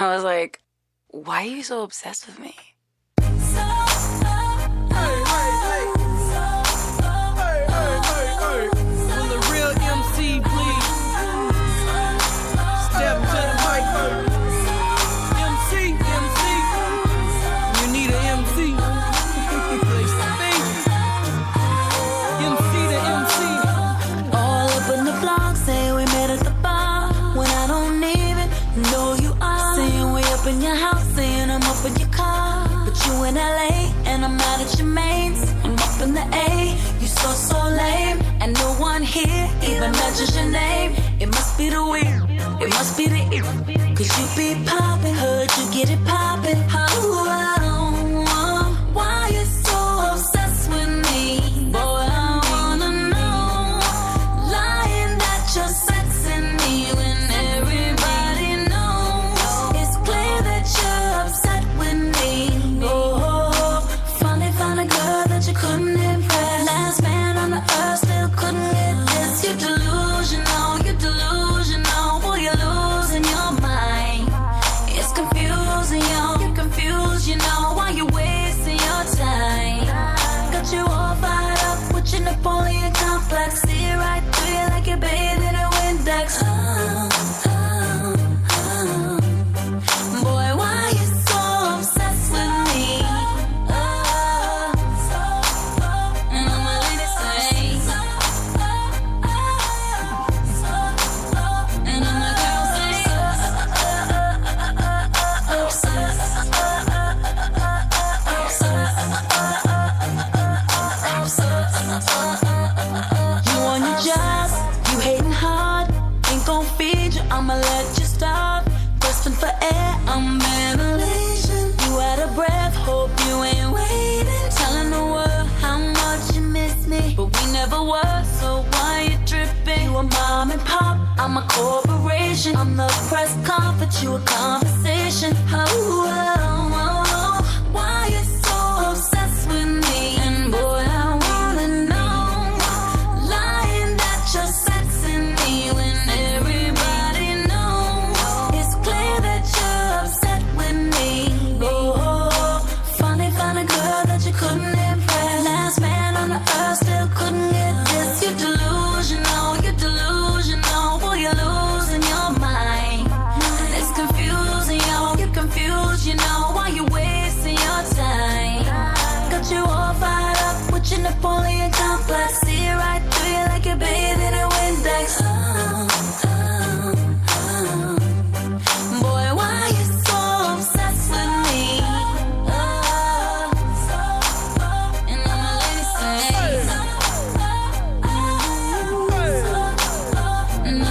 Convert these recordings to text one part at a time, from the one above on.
I was like, why are you so obsessed with me? In your house, saying I'm up in your car. But you in LA, and I'm out at your mains. I'm up in the A, you so, so lame. And no one here even mentions your name. It must be the weird, it must be the ear. Cause you be poppin', heard you get it poppin'. I'm ventilation. You out of breath, hope you ain't waiting. Telling the world how much you miss me. But we never were, so why you tripping? You a mom and pop, I'm a corporation. I'm the press conference, you a conversation. Oh, oh, oh, oh. why you so obsessed with me? And boy, I wanna know. Lying that you're sexing me when up complex. See it right through you like you're bathing in Windex. Oh, oh, oh. Boy, why you so obsessed with me? And I'ma let it sing. And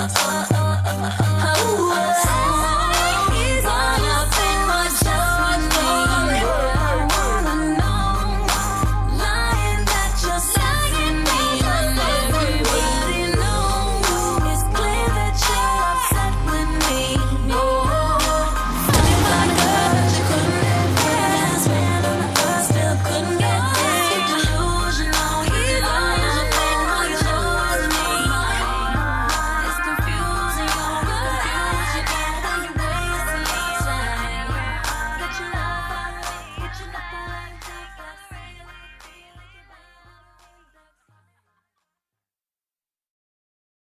I'ma